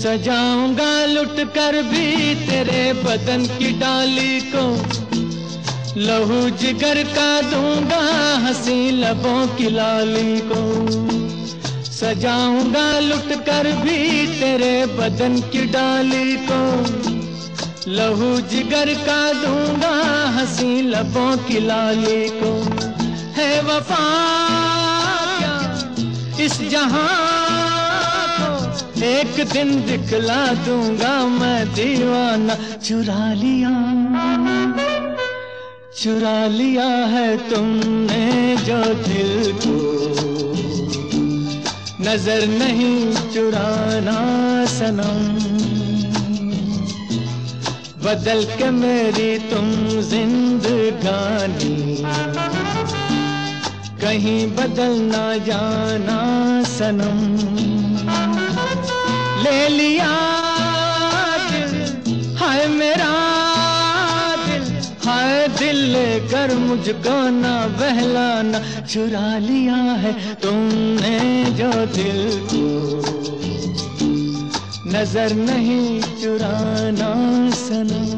सजाऊँगा, लुट कर भी तेरे बदन की डाली को। लहू जिगर का दूँगा, हँसी लबों की लाली को। सजाऊँगा, लुट कर भी तेरे बदन की डाली को। लहू जिगर का दूँगा, हँसी लबों की लाली को। है वफा इस जहाँ एक दिन दिखला दूँगा मैं दीवाना। चुरा लिया। चुरा लिया है तुमने जो दिल को। नज़र नहीं चुराना सनम। बदल के मेरी तुम जिंदगानी। कहीं बदल ना जाना सनम। ले लिया दिल हाय मेरा दिल, हाय दिल लेकर मुझको ना बहलाना। चुरा लिया है तुमने जो दिल को। नज़र नहीं चुराना सनम।